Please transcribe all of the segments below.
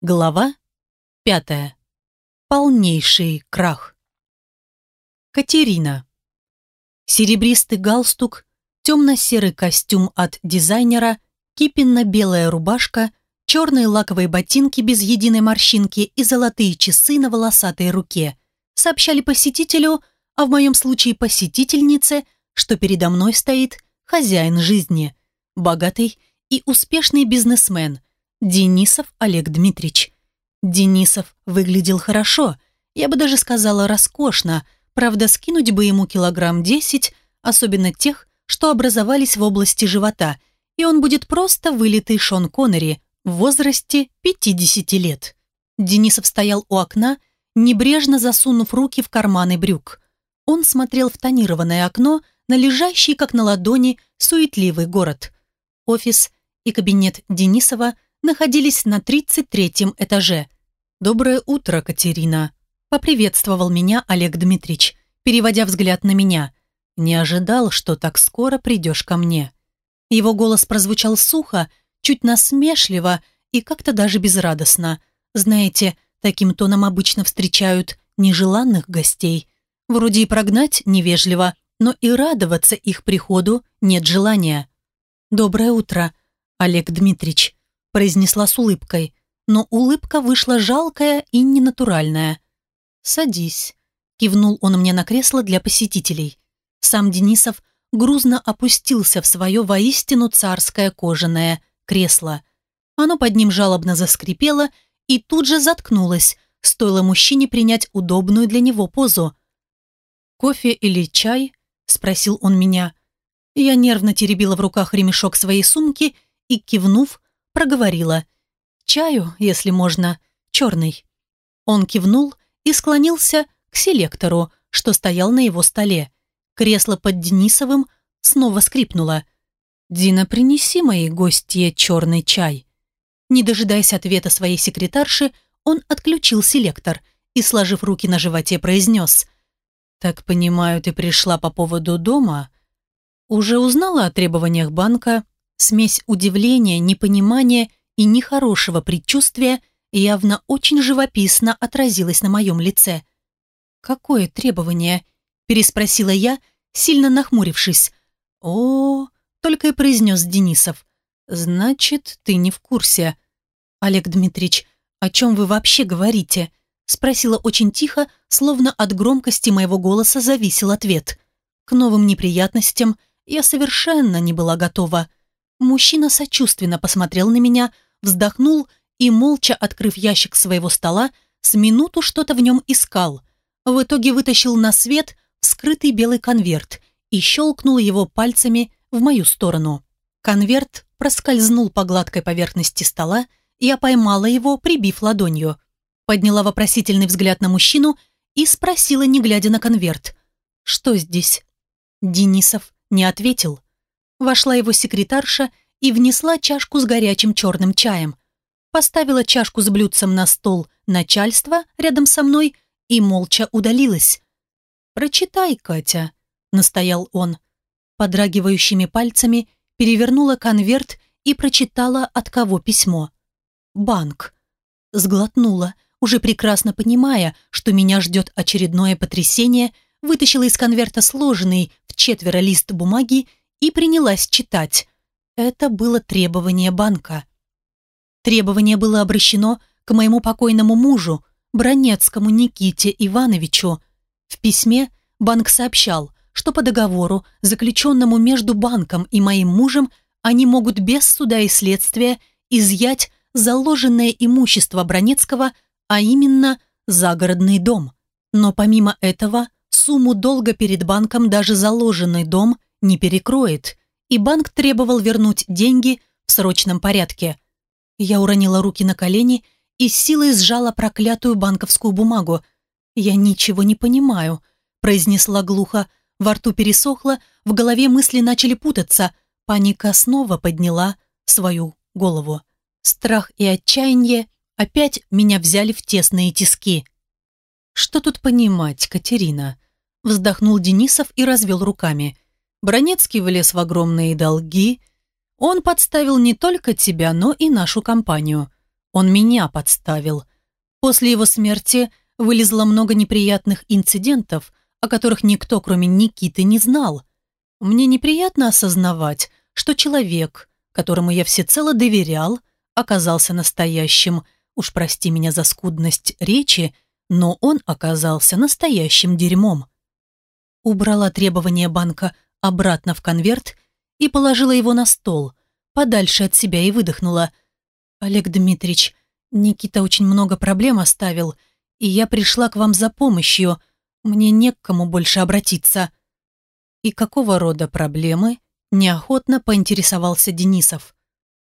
Глава пятая. Полнейший крах. Катерина. Серебристый галстук, темно-серый костюм от дизайнера, кипенно-белая рубашка, черные лаковые ботинки без единой морщинки и золотые часы на волосатой руке сообщали посетителю, а в моем случае посетительнице, что передо мной стоит хозяин жизни, богатый и успешный бизнесмен – Денисов Олег Дмитриевич. Денисов выглядел хорошо, я бы даже сказала роскошно, правда, скинуть бы ему килограмм десять, особенно тех, что образовались в области живота, и он будет просто вылитый Шон Коннери в возрасте 50 лет. Денисов стоял у окна, небрежно засунув руки в карманы брюк. Он смотрел в тонированное окно на лежащий, как на ладони, суетливый город. Офис и кабинет Денисова – находились на 33 этаже. «Доброе утро, Катерина», – поприветствовал меня Олег Дмитрич, переводя взгляд на меня. «Не ожидал, что так скоро придешь ко мне». Его голос прозвучал сухо, чуть насмешливо и как-то даже безрадостно. Знаете, таким тоном обычно встречают нежеланных гостей. Вроде и прогнать невежливо, но и радоваться их приходу нет желания. «Доброе утро, Олег Дмитрич», произнесла с улыбкой, но улыбка вышла жалкая и ненатуральная. «Садись», – кивнул он мне на кресло для посетителей. Сам Денисов грузно опустился в свое воистину царское кожаное кресло. Оно под ним жалобно заскрипело и тут же заткнулось, стоило мужчине принять удобную для него позу. «Кофе или чай?» – спросил он меня. Я нервно теребила в руках ремешок своей сумки и, кивнув, проговорила. «Чаю, если можно, черный». Он кивнул и склонился к селектору, что стоял на его столе. Кресло под Денисовым снова скрипнуло. «Дина, принеси моей гостье черный чай». Не дожидаясь ответа своей секретарши, он отключил селектор и, сложив руки на животе, произнес. «Так понимаю, ты пришла по поводу дома?» «Уже узнала о требованиях банка Смесь удивления, непонимания и нехорошего предчувствия явно очень живописно отразилась на моем лице. «Какое требование?» – переспросила я, сильно нахмурившись. «О, только и произнес Денисов. Значит, ты не в курсе». «Олег Дмитриевич, о чем вы вообще говорите?» – спросила очень тихо, словно от громкости моего голоса зависел ответ. К новым неприятностям я совершенно не была готова. Мужчина сочувственно посмотрел на меня, вздохнул и, молча открыв ящик своего стола, с минуту что-то в нем искал. В итоге вытащил на свет скрытый белый конверт и щелкнул его пальцами в мою сторону. Конверт проскользнул по гладкой поверхности стола, я поймала его, прибив ладонью. Подняла вопросительный взгляд на мужчину и спросила, не глядя на конверт. «Что здесь?» Денисов не ответил. Вошла его секретарша и внесла чашку с горячим черным чаем. Поставила чашку с блюдцем на стол начальства рядом со мной и молча удалилась. «Прочитай, Катя», — настоял он. Подрагивающими пальцами перевернула конверт и прочитала, от кого письмо. «Банк». Сглотнула, уже прекрасно понимая, что меня ждет очередное потрясение, вытащила из конверта сложенный в четверо лист бумаги и принялась читать. Это было требование банка. Требование было обращено к моему покойному мужу, Бронецкому Никите Ивановичу. В письме банк сообщал, что по договору, заключенному между банком и моим мужем, они могут без суда и следствия изъять заложенное имущество Бронецкого, а именно загородный дом. Но помимо этого, сумму долга перед банком даже заложенный дом не перекроет, и банк требовал вернуть деньги в срочном порядке. Я уронила руки на колени и с силой сжала проклятую банковскую бумагу. «Я ничего не понимаю», – произнесла глухо. Во рту пересохло, в голове мысли начали путаться. Паника снова подняла свою голову. Страх и отчаяние опять меня взяли в тесные тиски. «Что тут понимать, Катерина?» Вздохнул Денисов и развел руками – Бронецкий влез в огромные долги. Он подставил не только тебя, но и нашу компанию. Он меня подставил. После его смерти вылезло много неприятных инцидентов, о которых никто, кроме Никиты, не знал. Мне неприятно осознавать, что человек, которому я всецело доверял, оказался настоящим, уж прости меня за скудность речи, но он оказался настоящим дерьмом. Убрала требования банка обратно в конверт и положила его на стол, подальше от себя и выдохнула. «Олег Дмитриевич, Никита очень много проблем оставил, и я пришла к вам за помощью. Мне не к кому больше обратиться». «И какого рода проблемы?» – неохотно поинтересовался Денисов.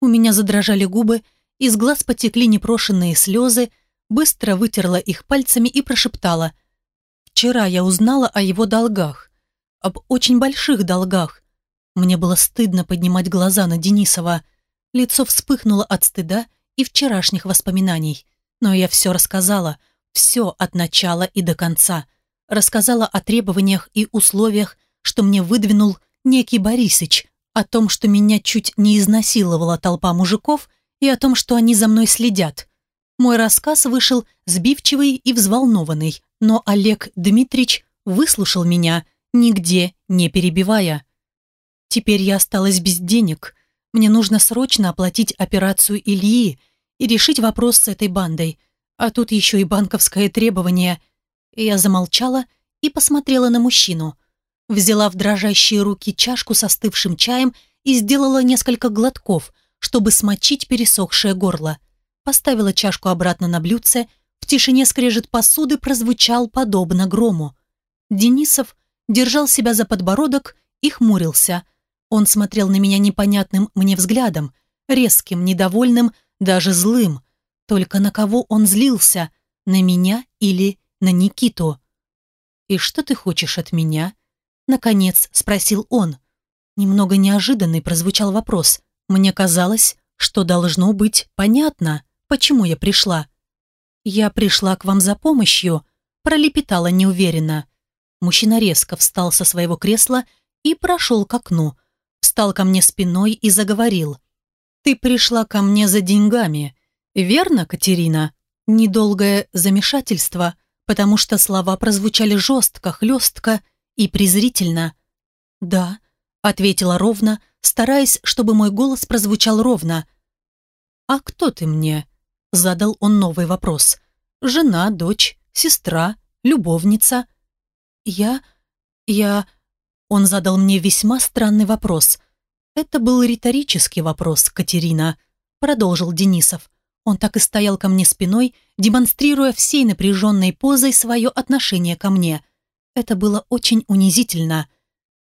У меня задрожали губы, из глаз потекли непрошенные слезы, быстро вытерла их пальцами и прошептала. «Вчера я узнала о его долгах, об очень больших долгах. Мне было стыдно поднимать глаза на Денисова. Лицо вспыхнуло от стыда и вчерашних воспоминаний. Но я все рассказала, все от начала и до конца. Рассказала о требованиях и условиях, что мне выдвинул некий Борисыч, о том, что меня чуть не изнасиловала толпа мужиков и о том, что они за мной следят. Мой рассказ вышел сбивчивый и взволнованный, но Олег Дмитрич выслушал меня, нигде не перебивая. Теперь я осталась без денег. Мне нужно срочно оплатить операцию Ильи и решить вопрос с этой бандой. А тут еще и банковское требование. Я замолчала и посмотрела на мужчину. Взяла в дрожащие руки чашку со остывшим чаем и сделала несколько глотков, чтобы смочить пересохшее горло. Поставила чашку обратно на блюдце, в тишине скрежет посуды прозвучал подобно грому. Денисов держал себя за подбородок и хмурился – он смотрел на меня непонятным мне взглядом, резким, недовольным, даже злым. Только на кого он злился? На меня или на Никиту? «И что ты хочешь от меня?» Наконец спросил он. Немного неожиданный прозвучал вопрос. Мне казалось, что должно быть понятно, почему я пришла. «Я пришла к вам за помощью», пролепетала неуверенно. Мужчина резко встал со своего кресла и прошел к окну, встал ко мне спиной и заговорил. «Ты пришла ко мне за деньгами, верно, Катерина?» Недолгое замешательство, потому что слова прозвучали жестко, хлестко и презрительно. «Да», — ответила ровно, стараясь, чтобы мой голос прозвучал ровно. «А кто ты мне?» — задал он новый вопрос. «Жена, дочь, сестра, любовница?» «Я... я...» Он задал мне весьма странный вопрос. «Это был риторический вопрос, Катерина», — продолжил Денисов. Он так и стоял ко мне спиной, демонстрируя всей напряженной позой свое отношение ко мне. Это было очень унизительно.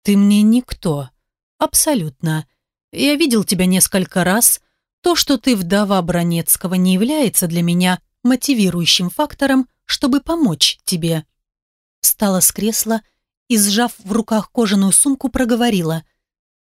«Ты мне никто. Абсолютно. Я видел тебя несколько раз. То, что ты вдова Бронецкого, не является для меня мотивирующим фактором, чтобы помочь тебе». Встала с кресла и, сжав в руках кожаную сумку, проговорила.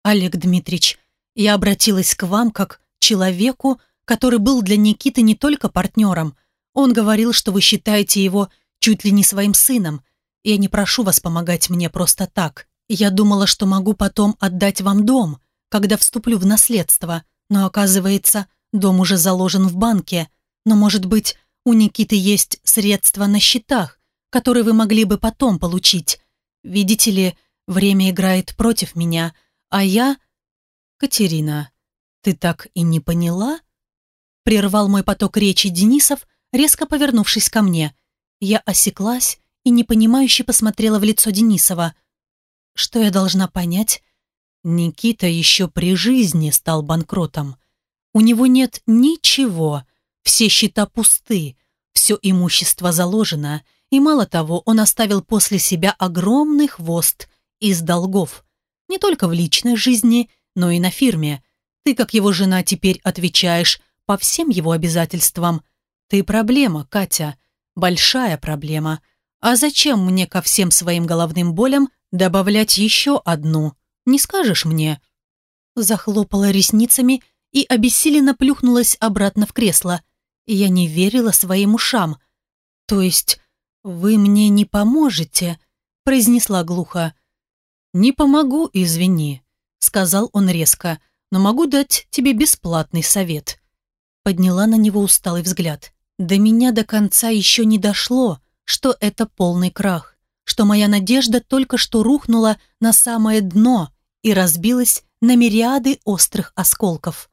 «Олег Дмитрич, я обратилась к вам как человеку, который был для Никиты не только партнером. Он говорил, что вы считаете его чуть ли не своим сыном. Я не прошу вас помогать мне просто так. Я думала, что могу потом отдать вам дом, когда вступлю в наследство, но оказывается, дом уже заложен в банке. Но, может быть, у Никиты есть средства на счетах, которые вы могли бы потом получить. Видите ли, время играет против меня, а я... Катерина, ты так и не поняла? Прервал мой поток речи Денисов, резко повернувшись ко мне. Я осеклась и непонимающе посмотрела в лицо Денисова. Что я должна понять? Никита еще при жизни стал банкротом. У него нет ничего, все счета пусты, все имущество заложено, и мало того, он оставил после себя огромный хвост из долгов. Не только в личной жизни, но и на фирме. Ты, как его жена, теперь отвечаешь по всем его обязательствам. Ты проблема, Катя. Большая проблема. А зачем мне ко всем своим головным болям добавлять еще одну? Не скажешь мне?» Захлопала ресницами и обессиленно плюхнулась обратно в кресло. Я не верила своим ушам. То есть «Вы мне не поможете», — произнесла глухо. «Не помогу, извини», — сказал он резко, «но могу дать тебе бесплатный совет». Подняла на него усталый взгляд. До меня до конца еще не дошло, что это полный крах, что моя надежда только что рухнула на самое дно и разбилась на мириады острых осколков.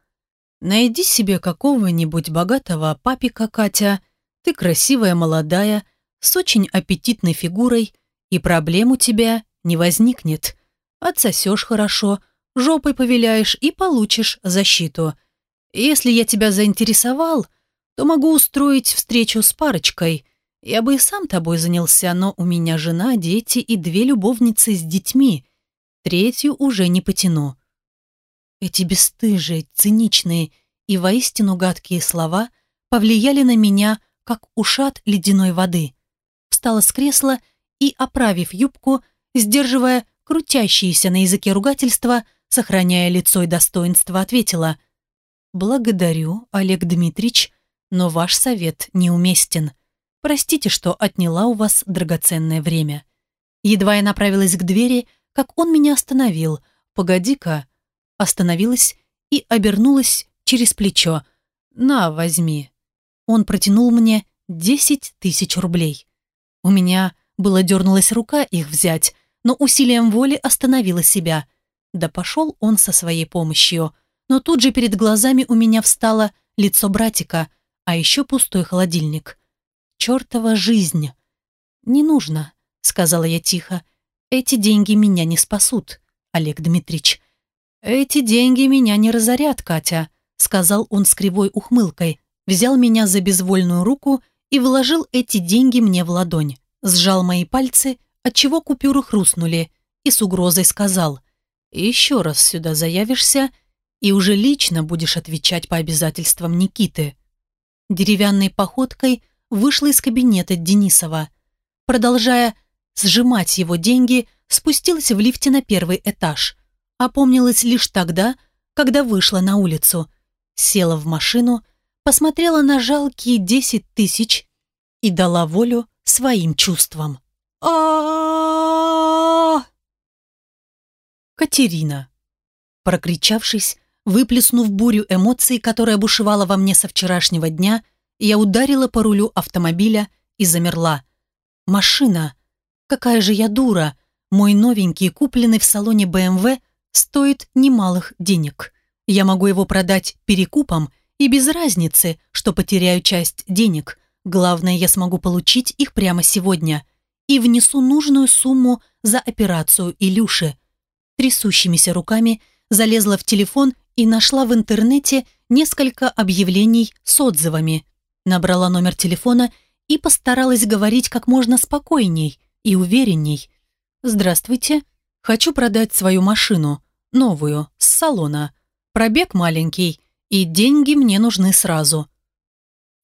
Найди себе какого-нибудь богатого папика, Катя. Ты красивая, молодая, с очень аппетитной фигурой, и проблем у тебя не возникнет. Отсосешь хорошо, жопой повеляешь и получишь защиту. Если я тебя заинтересовал, то могу устроить встречу с парочкой. Я бы и сам тобой занялся, но у меня жена, дети и две любовницы с детьми. Третью уже не потяну. Эти бесстыжие, циничные и воистину гадкие слова повлияли на меня, как ушат ледяной воды. Встала с кресла и, оправив юбку, сдерживая крутящиеся на языке ругательства, сохраняя лицо и достоинство, ответила «Благодарю, Олег Дмитрич, но ваш совет неуместен. Простите, что отняла у вас драгоценное время». Едва я направилась к двери, как он меня остановил. «Погоди-ка, остановилась и обернулась через плечо. «На, возьми». Он протянул мне десять тысяч рублей. У меня было дернулась рука их взять, но усилием воли остановила себя. Да пошел он со своей помощью. Но тут же перед глазами у меня встало лицо братика, а еще пустой холодильник. Чертова жизнь. «Не нужно», — сказала я тихо. «Эти деньги меня не спасут, Олег Дмитрич. «Эти деньги меня не разорят, Катя», — сказал он с кривой ухмылкой, взял меня за безвольную руку и вложил эти деньги мне в ладонь, сжал мои пальцы, отчего купюры хрустнули, и с угрозой сказал, «Еще раз сюда заявишься, и уже лично будешь отвечать по обязательствам Никиты». Деревянной походкой вышла из кабинета Денисова. Продолжая сжимать его деньги, спустилась в лифте на первый этаж — опомнилась лишь тогда, когда вышла на улицу, села в машину, посмотрела на жалкие десять тысяч и дала волю своим чувствам. а Катерина. Прокричавшись, выплеснув бурю эмоций, которая бушевала во мне со вчерашнего дня, я ударила по рулю автомобиля и замерла. Машина. Какая же я дура. Мой новенький, купленный в салоне БМВ, стоит немалых денег. Я могу его продать перекупом и без разницы, что потеряю часть денег. Главное, я смогу получить их прямо сегодня и внесу нужную сумму за операцию Илюши. Трясущимися руками залезла в телефон и нашла в интернете несколько объявлений с отзывами. Набрала номер телефона и постаралась говорить как можно спокойней и уверенней. «Здравствуйте. Хочу продать свою машину новую, с салона. Пробег маленький, и деньги мне нужны сразу».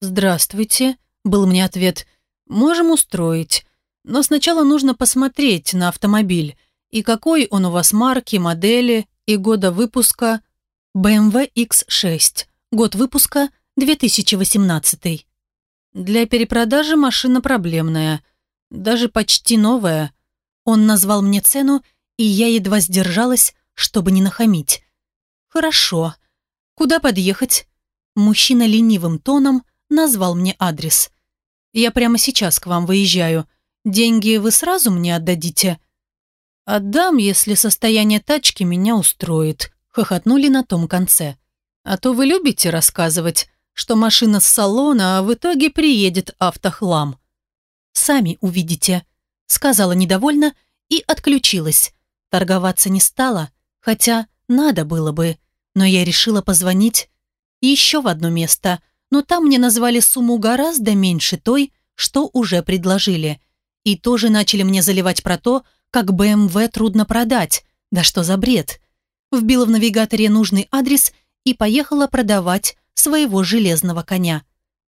«Здравствуйте», — был мне ответ. «Можем устроить. Но сначала нужно посмотреть на автомобиль. И какой он у вас марки, модели и года выпуска?» BMW X6. Год выпуска 2018. Для перепродажи машина проблемная. Даже почти новая. Он назвал мне цену, и я едва сдержалась, чтобы не нахамить. «Хорошо. Куда подъехать?» Мужчина ленивым тоном назвал мне адрес. «Я прямо сейчас к вам выезжаю. Деньги вы сразу мне отдадите?» «Отдам, если состояние тачки меня устроит», — хохотнули на том конце. «А то вы любите рассказывать, что машина с салона, а в итоге приедет автохлам». «Сами увидите», — сказала недовольно и отключилась. Торговаться не стала, Хотя надо было бы, но я решила позвонить еще в одно место, но там мне назвали сумму гораздо меньше той, что уже предложили. И тоже начали мне заливать про то, как БМВ трудно продать. Да что за бред? Вбила в навигаторе нужный адрес и поехала продавать своего железного коня.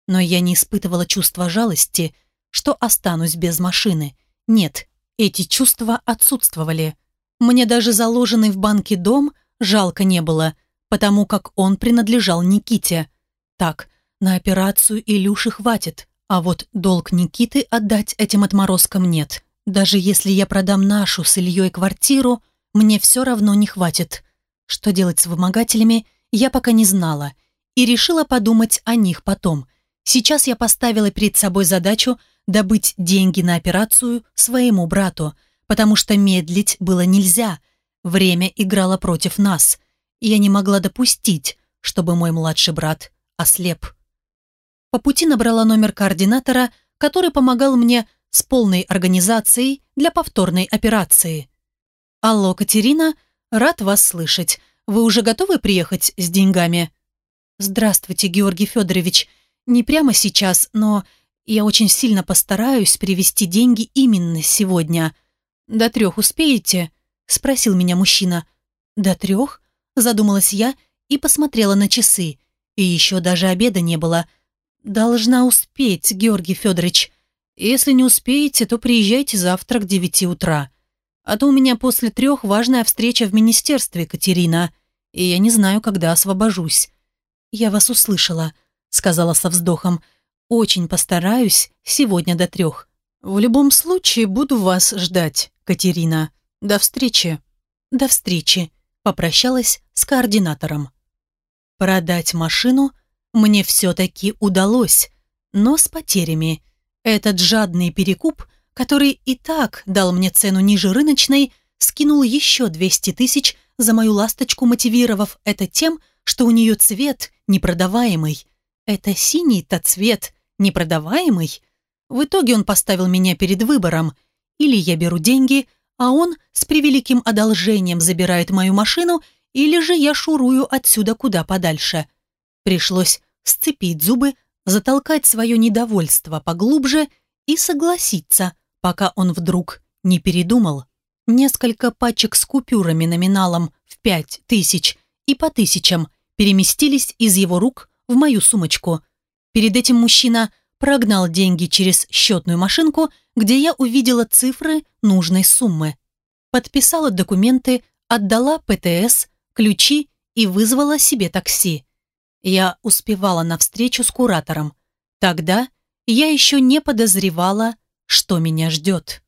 Но я не испытывала чувства жалости, что останусь без машины. Нет, эти чувства отсутствовали. Мне даже заложенный в банке дом жалко не было, потому как он принадлежал Никите. Так, на операцию Илюши хватит, а вот долг Никиты отдать этим отморозкам нет. Даже если я продам нашу с Ильей квартиру, мне все равно не хватит. Что делать с вымогателями, я пока не знала и решила подумать о них потом. Сейчас я поставила перед собой задачу добыть деньги на операцию своему брату, потому что медлить было нельзя. Время играло против нас, и я не могла допустить, чтобы мой младший брат ослеп. По пути набрала номер координатора, который помогал мне с полной организацией для повторной операции. «Алло, Катерина, рад вас слышать. Вы уже готовы приехать с деньгами?» «Здравствуйте, Георгий Федорович. Не прямо сейчас, но я очень сильно постараюсь привести деньги именно сегодня. До трех успеете?» – спросил меня мужчина. «До трех?» – задумалась я и посмотрела на часы. И еще даже обеда не было. «Должна успеть, Георгий Федорович. Если не успеете, то приезжайте завтра к девяти утра. А то у меня после трех важная встреча в министерстве, Катерина, и я не знаю, когда освобожусь». «Я вас услышала», — сказала со вздохом. «Очень постараюсь сегодня до трех. В любом случае буду вас ждать, Катерина. До встречи». «До встречи», — попрощалась с координатором. Продать машину мне все-таки удалось, но с потерями. Этот жадный перекуп, который и так дал мне цену ниже рыночной, скинул еще 200 тысяч за мою ласточку, мотивировав это тем, что у нее цвет непродаваемый. Это синий-то цвет непродаваемый. В итоге он поставил меня перед выбором. Или я беру деньги, а он с превеликим одолжением забирает мою машину или же я шурую отсюда куда подальше. Пришлось сцепить зубы, затолкать свое недовольство поглубже и согласиться, пока он вдруг не передумал. Несколько пачек с купюрами номиналом в пять тысяч и по тысячам переместились из его рук в мою сумочку. Перед этим мужчина прогнал деньги через счетную машинку, где я увидела цифры нужной суммы. Подписала документы, отдала ПТС, ключи и вызвала себе такси. Я успевала на встречу с куратором. Тогда я еще не подозревала, что меня ждет.